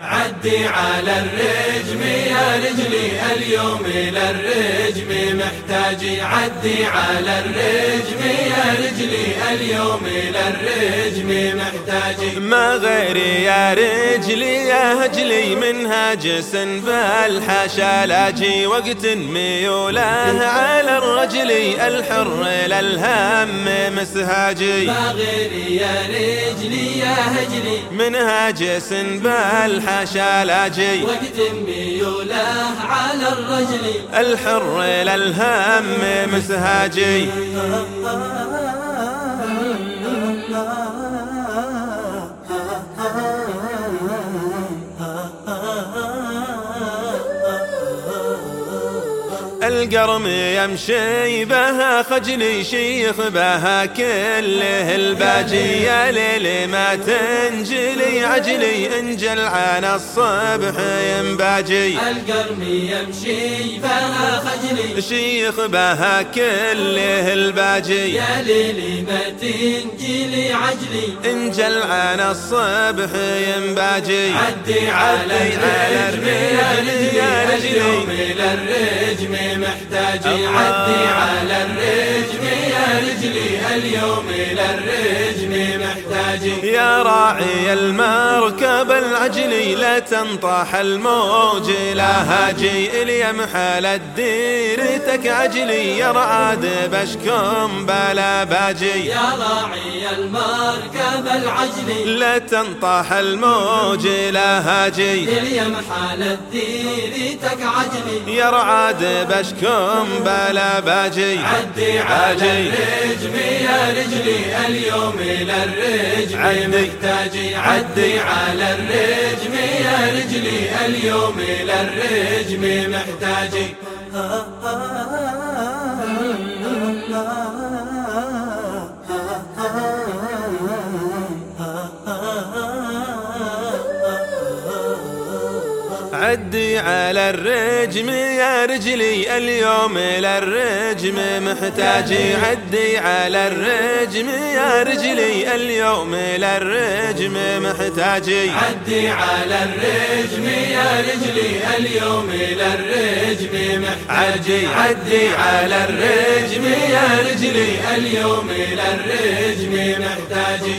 عدي على الرجم يا رجلي اليوم إلى الرجم. محتاجي عدي على الرجم رجلي اليوم إلى الرجم محتاجي ما غيري يا رجلي يا هجلي منها جسن. بالحشا لاجي وقت ميوله على الرجل الحر للهم مسهاجي. ما غيري يا رجلي يا هجلي منها جسن. بالحشا شالاجي وقت ميوله على الرجل الحر للهم مسهاجي. القرم يمشي بها خجلي شيخ بها كله. الباجي يا ليل ما تنجلي عجلي انجل عن الصبح ينباجي. القرم يمشي بها خجلي شيخ بها كله الباجي. يا ليل ما تنجلي عجلي انجل عن الصبح ينباجي. عدي على يا رجلي الرجم محتاجي عدي على الرجم يا رجلي اليوم محتاجي يا راعي المركب العجلي لا تنطح الموج لا هاجي اليمحل الديرتك عجلي يا رعاد بشكم بلا باجي. يا راعي المركب العجلي لا تنطح الموج لا هاجي. اليمحل الديرتك عجلي يا رعاد بشكم بلا باجي. عدي على الرجم يا رجلي اليوم إلى الرجم محتاجي عدي على الرجم. يا رجلي اليوم إلى الرجم محتاجي عدي على الرجم يا رجلي اليوم للرجم. محتاجي عدي على الرجم يا رجلي اليوم للرجم. محتاجي عدي على الرجم يا رجلي اليوم للرجم. محتاجي عدي على الرجم يا رجلي اليوم للرجم. محتاجي